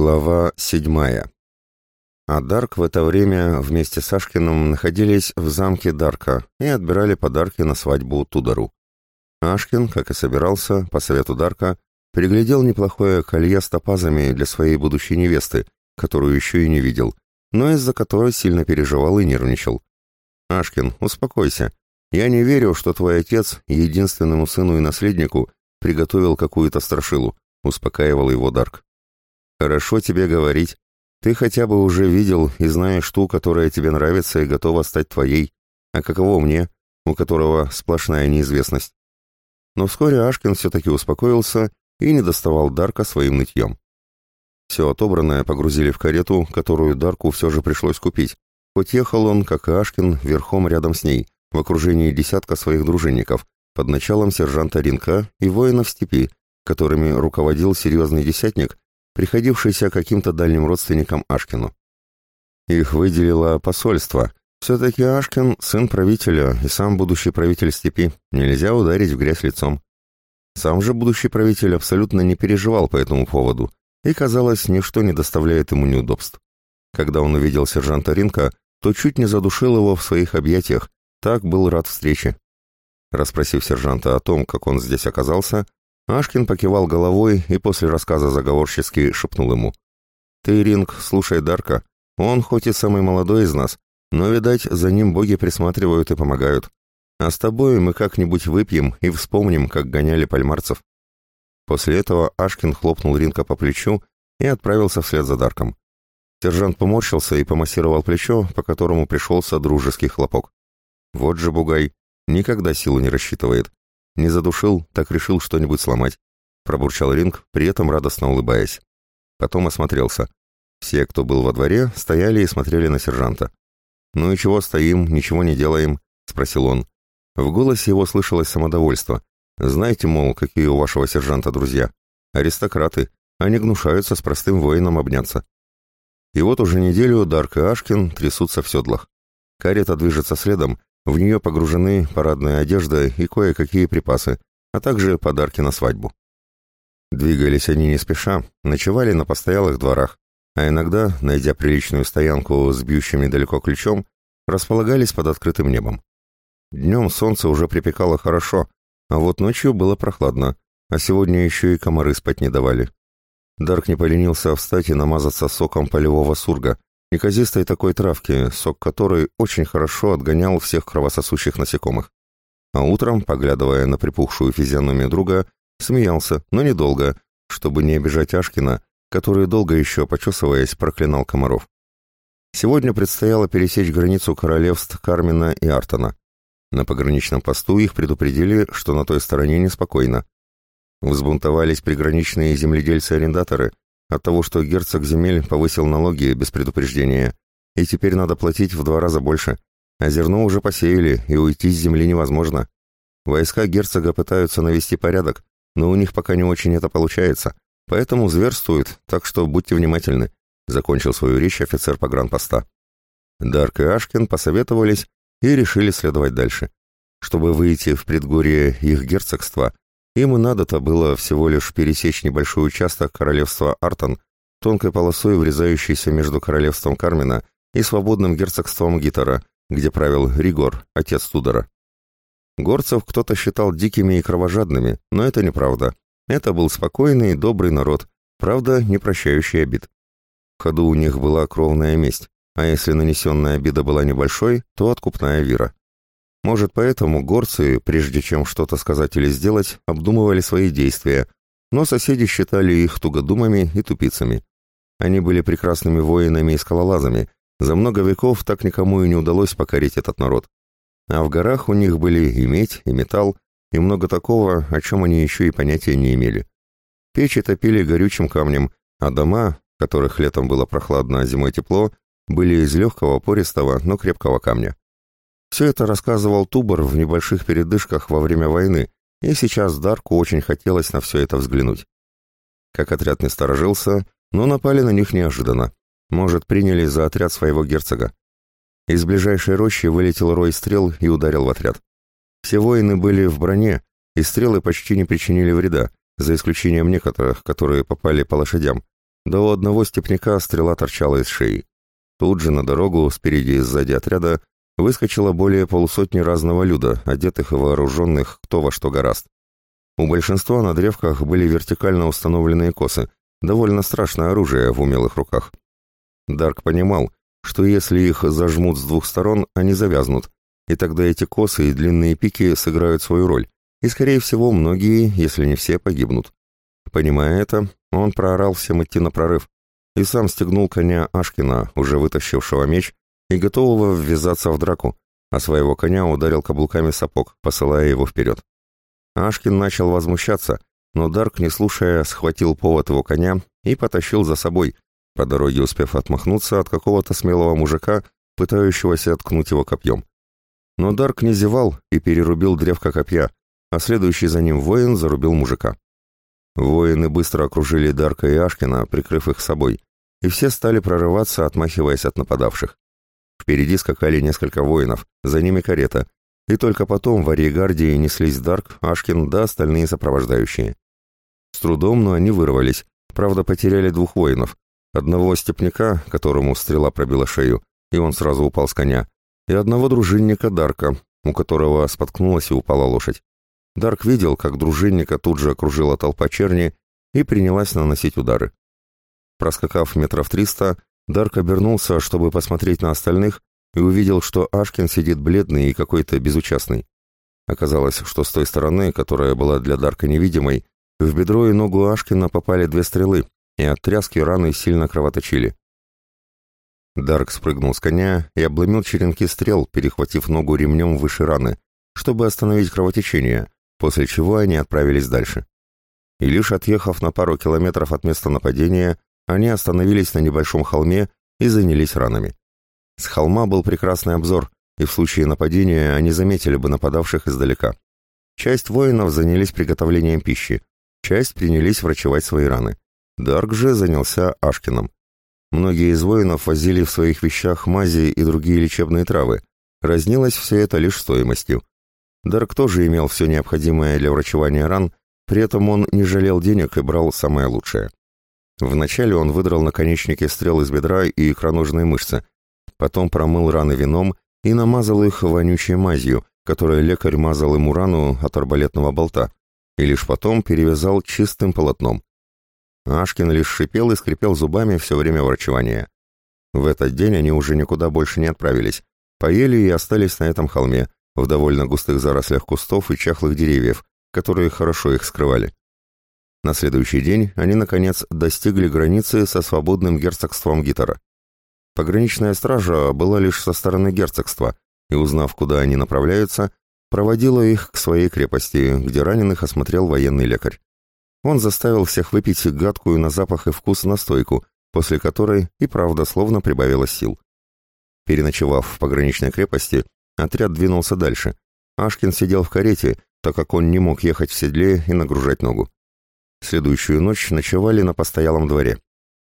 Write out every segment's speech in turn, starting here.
Глава седьмая. А Дарк в это время вместе с Ашкиным находились в замке Дарка и отбирали подарки на свадьбу Тудору. Ашкин, как и собирался, по совету Дарка, приглядел неплохое колье с топазами для своей будущей невесты, которую еще и не видел, но из-за которой сильно переживал и нервничал. «Ашкин, успокойся. Я не верю, что твой отец, единственному сыну и наследнику, приготовил какую-то страшилу», — успокаивал его Дарк. Хорошо тебе говорить. Ты хотя бы уже видел и знаешь ту, которая тебе нравится и готова стать твоей. А каково мне, у которого сплошная неизвестность? Но вскоре Ашкин все-таки успокоился и не доставал Дарка своим нытьем. Все отобранное погрузили в карету, которую Дарку все же пришлось купить. Хоть ехал он, как и Ашкин, верхом рядом с ней, в окружении десятка своих дружинников, под началом сержанта Ринка и воинов степи, которыми руководил серьезный десятник, приходившийся каким-то дальним родственникам Ашкину. Их выделило посольство. Все-таки Ашкин – сын правителя и сам будущий правитель степи. Нельзя ударить в грязь лицом. Сам же будущий правитель абсолютно не переживал по этому поводу, и, казалось, ничто не доставляет ему неудобств. Когда он увидел сержанта Ринка, то чуть не задушил его в своих объятиях, так был рад встрече. Расспросив сержанта о том, как он здесь оказался, Ашкин покивал головой и после рассказа заговорчески шепнул ему. «Ты, Ринг, слушай Дарка. Он хоть и самый молодой из нас, но, видать, за ним боги присматривают и помогают. А с тобой мы как-нибудь выпьем и вспомним, как гоняли пальмарцев». После этого Ашкин хлопнул Ринка по плечу и отправился вслед за Дарком. Сержант поморщился и помассировал плечо, по которому пришелся дружеский хлопок. «Вот же бугай, никогда силу не рассчитывает. Не задушил, так решил что-нибудь сломать. Пробурчал Ринг, при этом радостно улыбаясь. Потом осмотрелся. Все, кто был во дворе, стояли и смотрели на сержанта. «Ну и чего стоим, ничего не делаем?» — спросил он. В голосе его слышалось самодовольство. «Знаете, мол, какие у вашего сержанта друзья? Аристократы. Они гнушаются с простым воином обняться». И вот уже неделю Дарк и Ашкин трясутся в седлах. Карета движется следом, в нее погружены парадная одежда и кое-какие припасы, а также подарки на свадьбу. Двигались они не спеша, ночевали на постоялых дворах, а иногда, найдя приличную стоянку с бьющими далеко ключом, располагались под открытым небом. Днем солнце уже припекало хорошо, а вот ночью было прохладно, а сегодня еще и комары спать не давали. Дарк не поленился встать и намазаться соком полевого сурга, неказистой такой травки, сок которой очень хорошо отгонял всех кровососущих насекомых. А утром, поглядывая на припухшую физиономию друга, смеялся, но недолго, чтобы не обижать Ашкина, который долго еще, почесываясь, проклинал комаров. Сегодня предстояло пересечь границу королевств Кармина и Артона. На пограничном посту их предупредили, что на той стороне неспокойно. Взбунтовались приграничные земледельцы-арендаторы, от того, что герцог земель повысил налоги без предупреждения, и теперь надо платить в два раза больше. А зерно уже посеяли, и уйти с земли невозможно. Войска герцога пытаются навести порядок, но у них пока не очень это получается, поэтому зверствуют, так что будьте внимательны», — закончил свою речь офицер погранпоста. Дарк и Ашкин посоветовались и решили следовать дальше. Чтобы выйти в предгорье их герцогства, им и надо-то было всего лишь пересечь небольшой участок королевства Артон, тонкой полосой врезающейся между королевством Кармина и свободным герцогством Гитара, где правил Ригор, отец Тудора. Горцев кто-то считал дикими и кровожадными, но это неправда. Это был спокойный и добрый народ, правда, не прощающий обид. В ходу у них была кровная месть, а если нанесенная обида была небольшой, то откупная вира. Может, поэтому горцы, прежде чем что-то сказать или сделать, обдумывали свои действия, но соседи считали их тугодумами и тупицами. Они были прекрасными воинами и скалолазами, за много веков так никому и не удалось покорить этот народ. А в горах у них были и медь, и металл, и много такого, о чем они еще и понятия не имели. Печи топили горючим камнем, а дома, которых летом было прохладно, а зимой тепло, были из легкого, пористого, но крепкого камня. Все это рассказывал Тубор в небольших передышках во время войны, и сейчас Дарку очень хотелось на все это взглянуть. Как отряд не сторожился, но напали на них неожиданно. Может, приняли за отряд своего герцога. Из ближайшей рощи вылетел рой стрел и ударил в отряд. Все воины были в броне, и стрелы почти не причинили вреда, за исключением некоторых, которые попали по лошадям. До одного степняка стрела торчала из шеи. Тут же на дорогу, спереди и сзади отряда, выскочило более полусотни разного люда, одетых и вооруженных кто во что гораст. У большинства на древках были вертикально установленные косы, довольно страшное оружие в умелых руках. Дарк понимал, что если их зажмут с двух сторон, они завязнут, и тогда эти косы и длинные пики сыграют свою роль, и, скорее всего, многие, если не все, погибнут. Понимая это, он проорал всем идти на прорыв, и сам стегнул коня Ашкина, уже вытащившего меч, и готового ввязаться в драку, а своего коня ударил каблуками сапог, посылая его вперед. Ашкин начал возмущаться, но Дарк, не слушая, схватил повод его коня и потащил за собой, по дороге успев отмахнуться от какого-то смелого мужика, пытающегося откнуть его копьем. Но Дарк не зевал и перерубил древко копья, а следующий за ним воин зарубил мужика. Воины быстро окружили Дарка и Ашкина, прикрыв их собой, и все стали прорываться, отмахиваясь от нападавших. Впереди скакали несколько воинов, за ними карета. И только потом в арьегардии неслись Дарк, Ашкин да остальные сопровождающие. С трудом, но они вырвались. Правда, потеряли двух воинов. Одного степняка, которому стрела пробила шею, и он сразу упал с коня, и одного дружинника Дарка, у которого споткнулась и упала лошадь. Дарк видел, как дружинника тут же окружила толпа черни и принялась наносить удары. Проскакав метров триста, Дарк обернулся, чтобы посмотреть на остальных, и увидел, что Ашкин сидит бледный и какой-то безучастный. Оказалось, что с той стороны, которая была для Дарка невидимой, в бедро и ногу Ашкина попали две стрелы, и от тряски раны сильно кровоточили. Дарк спрыгнул с коня и обломил черенки стрел, перехватив ногу ремнем выше раны, чтобы остановить кровотечение, после чего они отправились дальше. И лишь отъехав на пару километров от места нападения, они остановились на небольшом холме и занялись ранами. С холма был прекрасный обзор, и в случае нападения они заметили бы нападавших издалека. Часть воинов занялись приготовлением пищи, часть принялись врачевать свои раны. Дарк же занялся Ашкиным. Многие из воинов возили в своих вещах мази и другие лечебные травы. Разнилось все это лишь стоимостью. Дарк тоже имел все необходимое для врачевания ран, при этом он не жалел денег и брал самое лучшее. Вначале он выдрал наконечники стрел из бедра и икроножной мышцы, потом промыл раны вином и намазал их вонючей мазью, которой лекарь мазал ему рану от арбалетного болта, и лишь потом перевязал чистым полотном. Ашкин лишь шипел и скрипел зубами все время ворчевания. В этот день они уже никуда больше не отправились, поели и остались на этом холме, в довольно густых зарослях кустов и чахлых деревьев, которые хорошо их скрывали. На следующий день они, наконец, достигли границы со свободным герцогством Гитара. Пограничная стража была лишь со стороны герцогства, и, узнав, куда они направляются, проводила их к своей крепости, где раненых осмотрел военный лекарь. Он заставил всех выпить гадкую на запах и вкус настойку, после которой и правда словно прибавилось сил. Переночевав в пограничной крепости, отряд двинулся дальше. Ашкин сидел в карете, так как он не мог ехать в седле и нагружать ногу. Следующую ночь ночевали на постоялом дворе.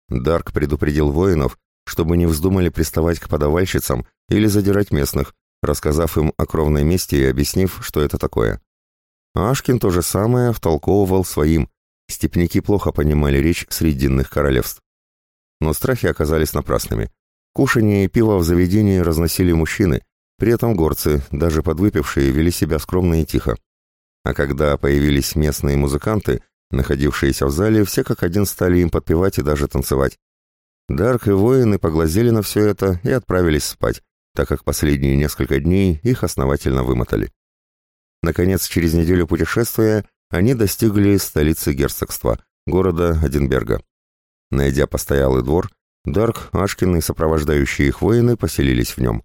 Дарк предупредил воинов, чтобы не вздумали приставать к подавальщицам или задирать местных, рассказав им о кровной мести и объяснив, что это такое. Ашкин то же самое втолковывал своим. Степняки плохо понимали речь срединных королевств. Но страхи оказались напрасными. Кушание и пиво в заведении разносили мужчины, при этом горцы, даже подвыпившие, вели себя скромно и тихо. А когда появились местные музыканты, Находившиеся в зале, все как один стали им подпевать и даже танцевать. Дарк и воины поглазели на все это и отправились спать, так как последние несколько дней их основательно вымотали. Наконец, через неделю путешествия они достигли столицы герцогства, города Одинберга. Найдя постоялый двор, Дарк, Ашкин и сопровождающие их воины поселились в нем.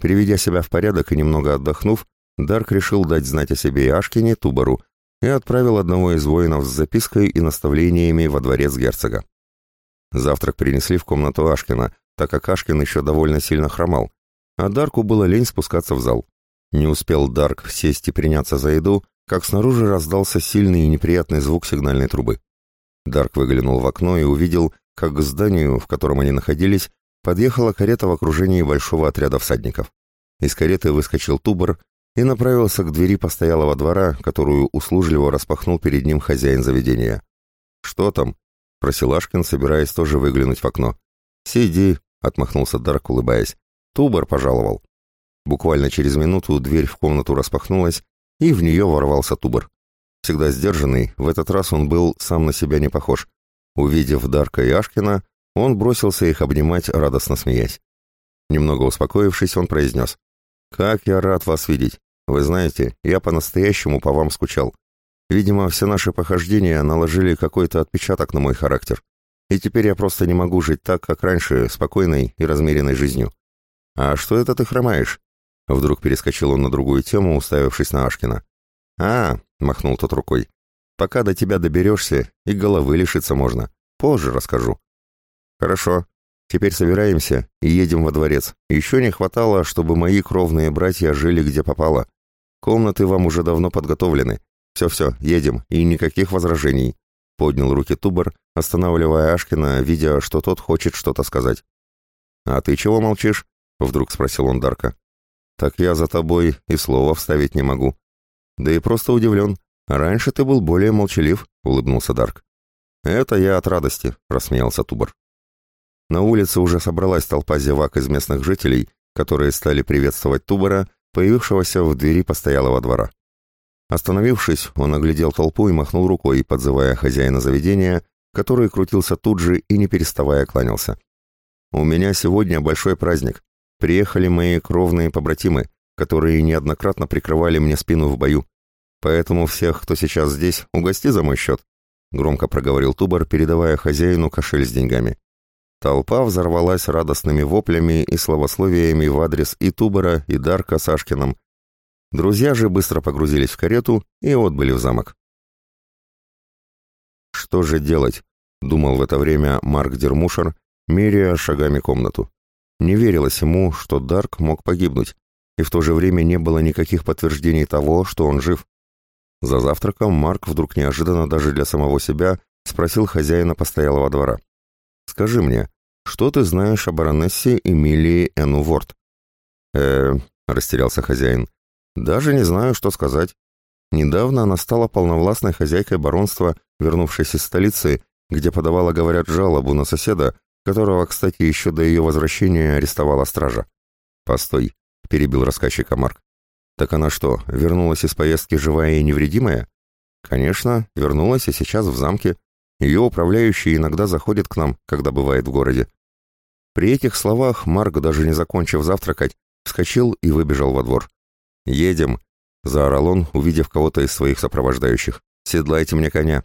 Приведя себя в порядок и немного отдохнув, Дарк решил дать знать о себе и Ашкине Тубару, и отправил одного из воинов с запиской и наставлениями во дворец герцога. Завтрак принесли в комнату Ашкина, так как Ашкин еще довольно сильно хромал, а Дарку было лень спускаться в зал. Не успел Дарк сесть и приняться за еду, как снаружи раздался сильный и неприятный звук сигнальной трубы. Дарк выглянул в окно и увидел, как к зданию, в котором они находились, подъехала карета в окружении большого отряда всадников. Из кареты выскочил Тубор и направился к двери постоялого двора, которую услужливо распахнул перед ним хозяин заведения. «Что там?» — просил Ашкин, собираясь тоже выглянуть в окно. «Сиди», — отмахнулся Дарк, улыбаясь. «Тубар пожаловал». Буквально через минуту дверь в комнату распахнулась, и в нее ворвался Тубар. Всегда сдержанный, в этот раз он был сам на себя не похож. Увидев Дарка и Ашкина, он бросился их обнимать, радостно смеясь. Немного успокоившись, он произнес. «Как я рад вас видеть! Вы знаете, я по-настоящему по вам скучал. Видимо, все наши похождения наложили какой-то отпечаток на мой характер. И теперь я просто не могу жить так, как раньше, спокойной и размеренной жизнью. А что это ты хромаешь?» Вдруг перескочил он на другую тему, уставившись на Ашкина. «А!» — махнул тот рукой. «Пока до тебя доберешься, и головы лишиться можно. Позже расскажу». «Хорошо. Теперь собираемся и едем во дворец. Еще не хватало, чтобы мои кровные братья жили где попало. Комнаты вам уже давно подготовлены. Все-все, едем, и никаких возражений». Поднял руки Тубар, останавливая Ашкина, видя, что тот хочет что-то сказать. «А ты чего молчишь?» — вдруг спросил он Дарка. «Так я за тобой и слова вставить не могу». «Да и просто удивлен. Раньше ты был более молчалив», — улыбнулся Дарк. «Это я от радости», — рассмеялся Тубар. На улице уже собралась толпа зевак из местных жителей, которые стали приветствовать Тубора, появившегося в двери постоялого двора. Остановившись, он оглядел толпу и махнул рукой, подзывая хозяина заведения, который крутился тут же и не переставая кланялся. «У меня сегодня большой праздник. Приехали мои кровные побратимы, которые неоднократно прикрывали мне спину в бою. Поэтому всех, кто сейчас здесь, угости за мой счет», — громко проговорил Тубор, передавая хозяину кошель с деньгами. Толпа взорвалась радостными воплями и словословиями в адрес и Тубера, и Дарка Сашкиным. Друзья же быстро погрузились в карету и отбыли в замок. «Что же делать?» — думал в это время Марк Дермушер, меряя шагами комнату. Не верилось ему, что Дарк мог погибнуть, и в то же время не было никаких подтверждений того, что он жив. За завтраком Марк вдруг неожиданно даже для самого себя спросил хозяина постоялого двора. «Скажи мне, что ты знаешь о баронессе Эмилии Эну «Э-э», растерялся хозяин. «Даже не знаю, что сказать. Недавно она стала полновластной хозяйкой баронства, вернувшейся из столицы, где подавала, говорят, жалобу на соседа, которого, кстати, еще до ее возвращения арестовала стража. «Постой», — перебил рассказчика Марк. «Так она что, вернулась из поездки живая и невредимая?» «Конечно, вернулась и сейчас в замке. Ее управляющий иногда заходит к нам, когда бывает в городе. При этих словах Марк, даже не закончив завтракать, вскочил и выбежал во двор. «Едем!» — заорал он, увидев кого-то из своих сопровождающих. «Седлайте мне коня!»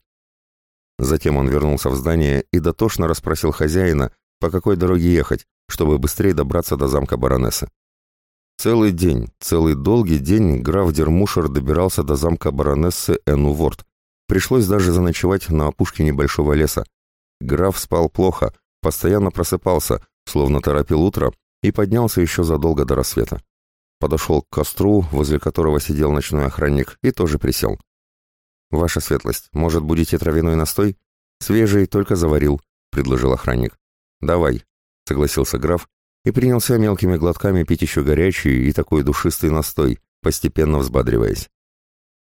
Затем он вернулся в здание и дотошно расспросил хозяина, по какой дороге ехать, чтобы быстрее добраться до замка баронессы. Целый день, целый долгий день граф Дермушер добирался до замка баронессы Энуворд, Пришлось даже заночевать на опушке небольшого леса. Граф спал плохо, постоянно просыпался, словно торопил утро, и поднялся еще задолго до рассвета. Подошел к костру, возле которого сидел ночной охранник, и тоже присел. «Ваша светлость, может, будете травяной настой?» «Свежий, только заварил», — предложил охранник. «Давай», — согласился граф, и принялся мелкими глотками пить еще горячий и такой душистый настой, постепенно взбадриваясь.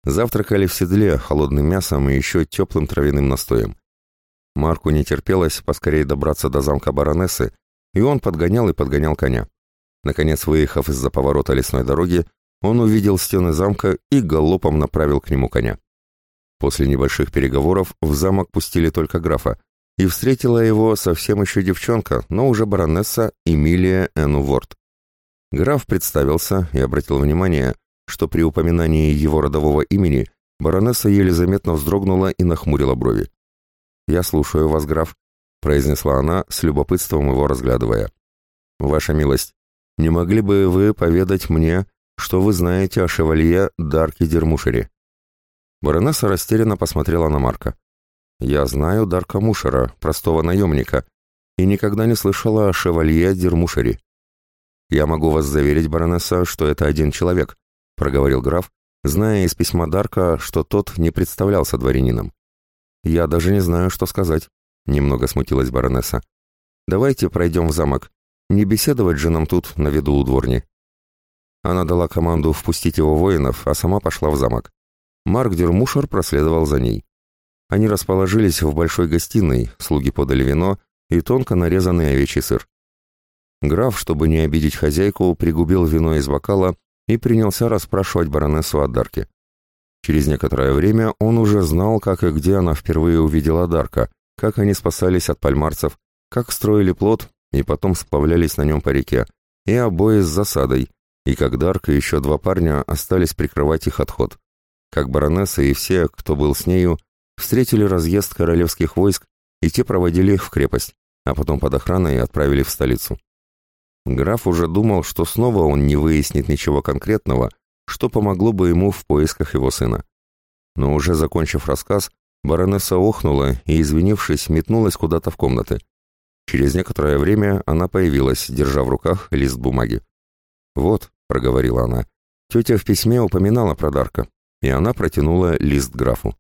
Завтракали в седле холодным мясом и еще теплым травяным настоем. Марку не терпелось поскорее добраться до замка баронессы, и он подгонял и подгонял коня. Наконец, выехав из-за поворота лесной дороги, он увидел стены замка и галопом направил к нему коня. После небольших переговоров в замок пустили только графа, и встретила его совсем еще девчонка, но уже баронесса Эмилия Энн Энуворд. Граф представился и обратил внимание, что при упоминании его родового имени баронесса еле заметно вздрогнула и нахмурила брови. «Я слушаю вас, граф», — произнесла она, с любопытством его разглядывая. «Ваша милость, не могли бы вы поведать мне, что вы знаете о шевалье Дарке Дермушере?» Баронесса растерянно посмотрела на Марка. «Я знаю Дарка Мушера, простого наемника, и никогда не слышала о шевалье Дермушере. Я могу вас заверить, баронесса, что это один человек, — проговорил граф, зная из письма Дарка, что тот не представлялся дворянином. «Я даже не знаю, что сказать», — немного смутилась баронесса. «Давайте пройдем в замок. Не беседовать же нам тут на виду у дворни». Она дала команду впустить его воинов, а сама пошла в замок. Марк Дермушер проследовал за ней. Они расположились в большой гостиной, слуги подали вино и тонко нарезанный овечий сыр. Граф, чтобы не обидеть хозяйку, пригубил вино из бокала и принялся расспрашивать баронессу о Дарке. Через некоторое время он уже знал, как и где она впервые увидела Дарка, как они спасались от пальмарцев, как строили плот и потом сплавлялись на нем по реке, и обои с засадой, и как Дарк и еще два парня остались прикрывать их отход. Как баронесса и все, кто был с нею, встретили разъезд королевских войск, и те проводили их в крепость, а потом под охраной отправили в столицу. Граф уже думал, что снова он не выяснит ничего конкретного, что помогло бы ему в поисках его сына. Но уже закончив рассказ, баронесса охнула и, извинившись, метнулась куда-то в комнаты. Через некоторое время она появилась, держа в руках лист бумаги. «Вот», — проговорила она, — «тетя в письме упоминала про Дарка, и она протянула лист графу.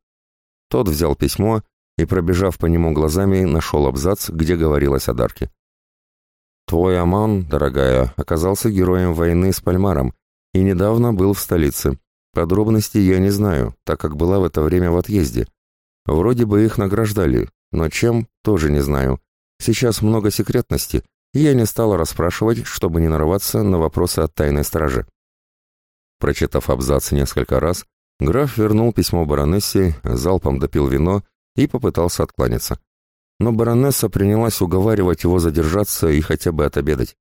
Тот взял письмо и, пробежав по нему глазами, нашел абзац, где говорилось о Дарке. Твой Аман, дорогая, оказался героем войны с Пальмаром и недавно был в столице. Подробностей я не знаю, так как была в это время в отъезде. Вроде бы их награждали, но чем, тоже не знаю. Сейчас много секретности, и я не стала расспрашивать, чтобы не нарваться на вопросы от тайной стражи. Прочитав абзац несколько раз, граф вернул письмо баронессе, залпом допил вино и попытался откланяться но баронесса принялась уговаривать его задержаться и хотя бы отобедать.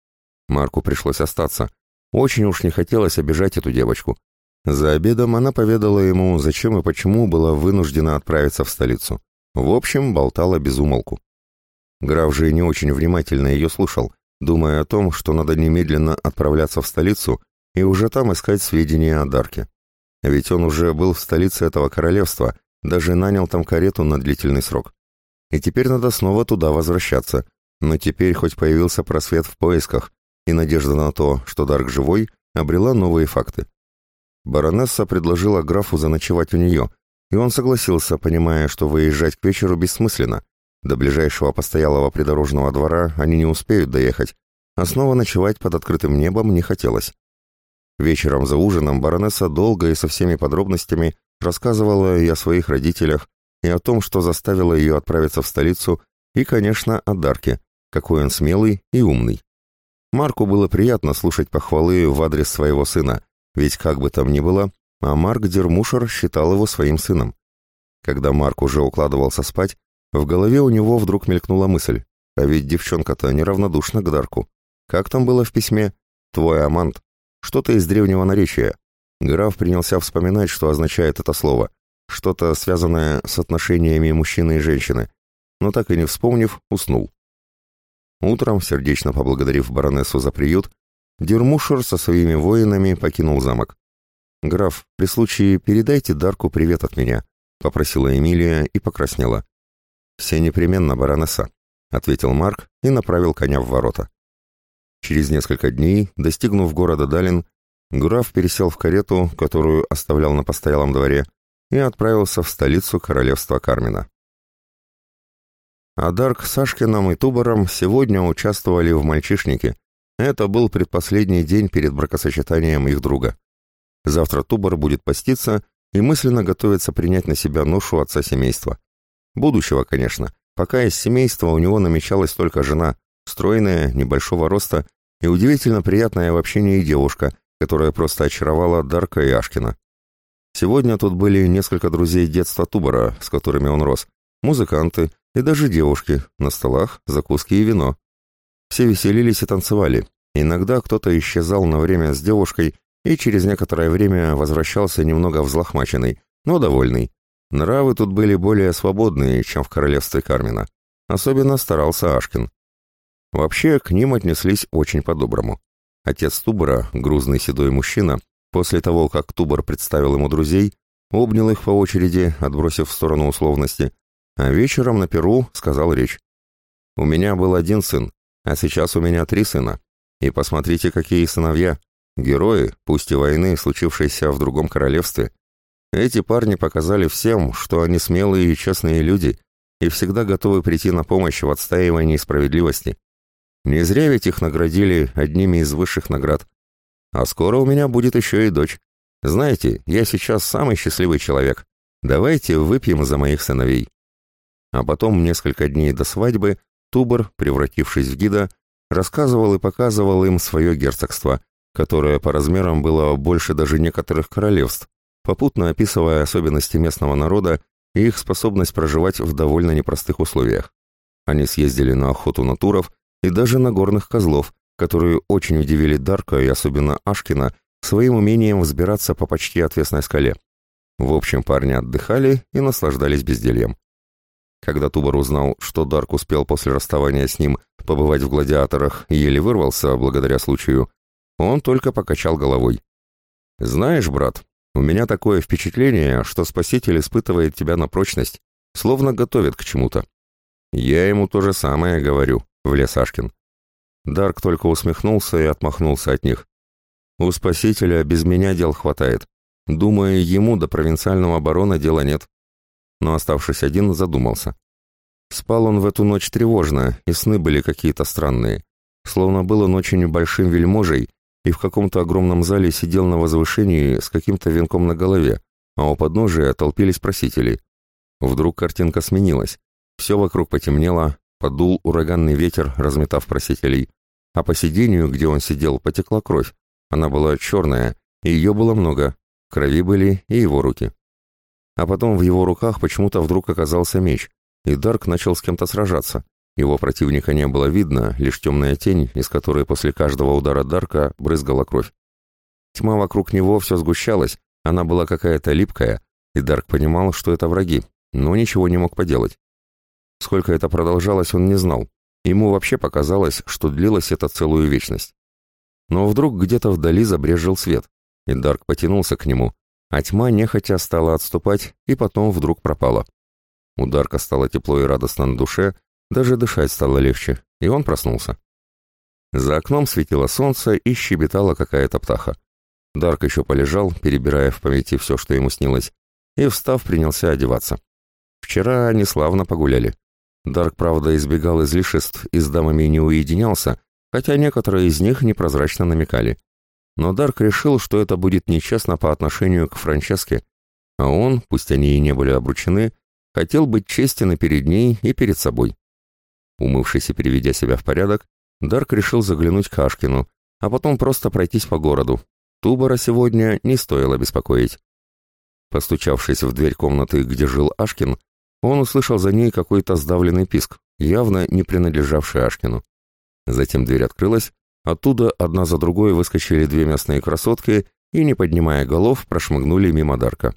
Марку пришлось остаться. Очень уж не хотелось обижать эту девочку. За обедом она поведала ему, зачем и почему была вынуждена отправиться в столицу. В общем, болтала без умолку. Граф же не очень внимательно ее слушал, думая о том, что надо немедленно отправляться в столицу и уже там искать сведения о Дарке. Ведь он уже был в столице этого королевства, даже нанял там карету на длительный срок и теперь надо снова туда возвращаться. Но теперь хоть появился просвет в поисках, и надежда на то, что Дарк живой, обрела новые факты. Баронесса предложила графу заночевать у нее, и он согласился, понимая, что выезжать к вечеру бессмысленно. До ближайшего постоялого придорожного двора они не успеют доехать, а снова ночевать под открытым небом не хотелось. Вечером за ужином баронесса долго и со всеми подробностями рассказывала и о своих родителях, и о том, что заставило ее отправиться в столицу, и, конечно, о Дарке, какой он смелый и умный. Марку было приятно слушать похвалы в адрес своего сына, ведь как бы там ни было, а Марк Дермушер считал его своим сыном. Когда Марк уже укладывался спать, в голове у него вдруг мелькнула мысль, а ведь девчонка-то неравнодушна к Дарку. Как там было в письме? «Твой амант». Что-то из древнего наречия. Граф принялся вспоминать, что означает это слово что-то связанное с отношениями мужчины и женщины, но так и не вспомнив, уснул. Утром, сердечно поблагодарив баронессу за приют, Дермушер со своими воинами покинул замок. «Граф, при случае передайте Дарку привет от меня», — попросила Эмилия и покраснела. «Все непременно, баронесса», — ответил Марк и направил коня в ворота. Через несколько дней, достигнув города Далин, граф пересел в карету, которую оставлял на постоялом дворе, — и отправился в столицу королевства Кармина. Адарк с Сашкиным и Тубором сегодня участвовали в «Мальчишнике». Это был предпоследний день перед бракосочетанием их друга. Завтра Тубор будет поститься и мысленно готовится принять на себя ношу отца семейства. Будущего, конечно, пока из семейства у него намечалась только жена, стройная, небольшого роста и удивительно приятная в общении девушка, которая просто очаровала Дарка и Ашкина. Сегодня тут были несколько друзей детства Тубора, с которыми он рос, музыканты и даже девушки, на столах закуски и вино. Все веселились и танцевали. Иногда кто-то исчезал на время с девушкой и через некоторое время возвращался немного взлохмаченный, но довольный. Нравы тут были более свободные, чем в королевстве Кармина. Особенно старался Ашкин. Вообще, к ним отнеслись очень по-доброму. Отец Тубора, грузный седой мужчина, После того, как Тубар представил ему друзей, обнял их по очереди, отбросив в сторону условности, а вечером на Перу сказал речь. «У меня был один сын, а сейчас у меня три сына. И посмотрите, какие сыновья. Герои, пусть и войны, случившейся в другом королевстве. Эти парни показали всем, что они смелые и честные люди и всегда готовы прийти на помощь в отстаивании справедливости. Не зря ведь их наградили одними из высших наград а скоро у меня будет еще и дочь. Знаете, я сейчас самый счастливый человек. Давайте выпьем за моих сыновей». А потом, несколько дней до свадьбы, Тубор, превратившись в гида, рассказывал и показывал им свое герцогство, которое по размерам было больше даже некоторых королевств, попутно описывая особенности местного народа и их способность проживать в довольно непростых условиях. Они съездили на охоту на туров и даже на горных козлов, которые очень удивили Дарка и особенно Ашкина своим умением взбираться по почти отвесной скале. В общем, парни отдыхали и наслаждались бездельем. Когда Тубар узнал, что Дарк успел после расставания с ним побывать в гладиаторах и еле вырвался благодаря случаю, он только покачал головой. «Знаешь, брат, у меня такое впечатление, что Спаситель испытывает тебя на прочность, словно готовит к чему-то». «Я ему то же самое говорю», — влез Ашкин. Дарк только усмехнулся и отмахнулся от них. «У спасителя без меня дел хватает. Думаю, ему до провинциального оборона дела нет». Но, оставшись один, задумался. Спал он в эту ночь тревожно, и сны были какие-то странные. Словно был он очень большим вельможей и в каком-то огромном зале сидел на возвышении с каким-то венком на голове, а у подножия толпились просители. Вдруг картинка сменилась. Все вокруг потемнело, Подул ураганный ветер, разметав просителей. А по сидению, где он сидел, потекла кровь. Она была черная, и ее было много. Крови были и его руки. А потом в его руках почему-то вдруг оказался меч, и Дарк начал с кем-то сражаться. Его противника не было видно, лишь темная тень, из которой после каждого удара Дарка брызгала кровь. Тьма вокруг него все сгущалась, она была какая-то липкая, и Дарк понимал, что это враги, но ничего не мог поделать. Сколько это продолжалось, он не знал. Ему вообще показалось, что длилось это целую вечность. Но вдруг где-то вдали забрезжил свет, и Дарк потянулся к нему, а тьма нехотя стала отступать и потом вдруг пропала. У Дарка стало тепло и радостно на душе, даже дышать стало легче, и он проснулся. За окном светило солнце и щебетала какая-то птаха. Дарк еще полежал, перебирая в памяти все, что ему снилось, и, встав, принялся одеваться. Вчера они славно погуляли. Дарк, правда, избегал излишеств и с дамами не уединялся, хотя некоторые из них непрозрачно намекали. Но Дарк решил, что это будет нечестно по отношению к Франческе, а он, пусть они и не были обручены, хотел быть честен и перед ней, и перед собой. Умывшись и переведя себя в порядок, Дарк решил заглянуть к Ашкину, а потом просто пройтись по городу. Тубора сегодня не стоило беспокоить. Постучавшись в дверь комнаты, где жил Ашкин, он услышал за ней какой-то сдавленный писк, явно не принадлежавший Ашкину. Затем дверь открылась, оттуда одна за другой выскочили две мясные красотки и, не поднимая голов, прошмыгнули мимо Дарка.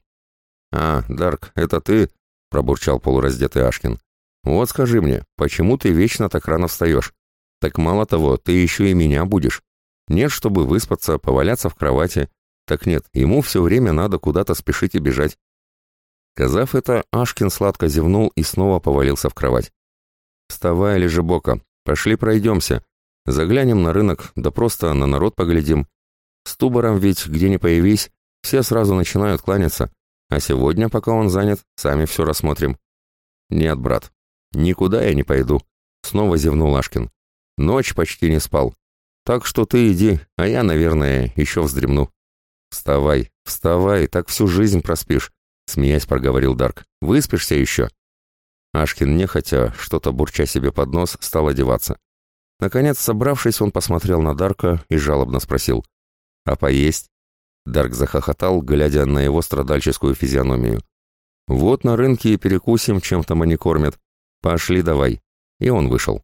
«А, Дарк, это ты?» — пробурчал полураздетый Ашкин. «Вот скажи мне, почему ты вечно так рано встаешь? Так мало того, ты еще и меня будешь. Нет, чтобы выспаться, поваляться в кровати. Так нет, ему все время надо куда-то спешить и бежать. Сказав это, Ашкин сладко зевнул и снова повалился в кровать. «Вставай, лежебока, пошли пройдемся. Заглянем на рынок, да просто на народ поглядим. С тубором ведь, где не появись, все сразу начинают кланяться. А сегодня, пока он занят, сами все рассмотрим». «Нет, брат, никуда я не пойду», — снова зевнул Ашкин. «Ночь почти не спал. Так что ты иди, а я, наверное, еще вздремну». «Вставай, вставай, так всю жизнь проспишь. Смеясь, проговорил Дарк. «Выспишься еще?» Ашкин нехотя, что-то бурча себе под нос, стал одеваться. Наконец, собравшись, он посмотрел на Дарка и жалобно спросил. «А поесть?» Дарк захохотал, глядя на его страдальческую физиономию. «Вот на рынке и перекусим, чем там они кормят. Пошли давай». И он вышел.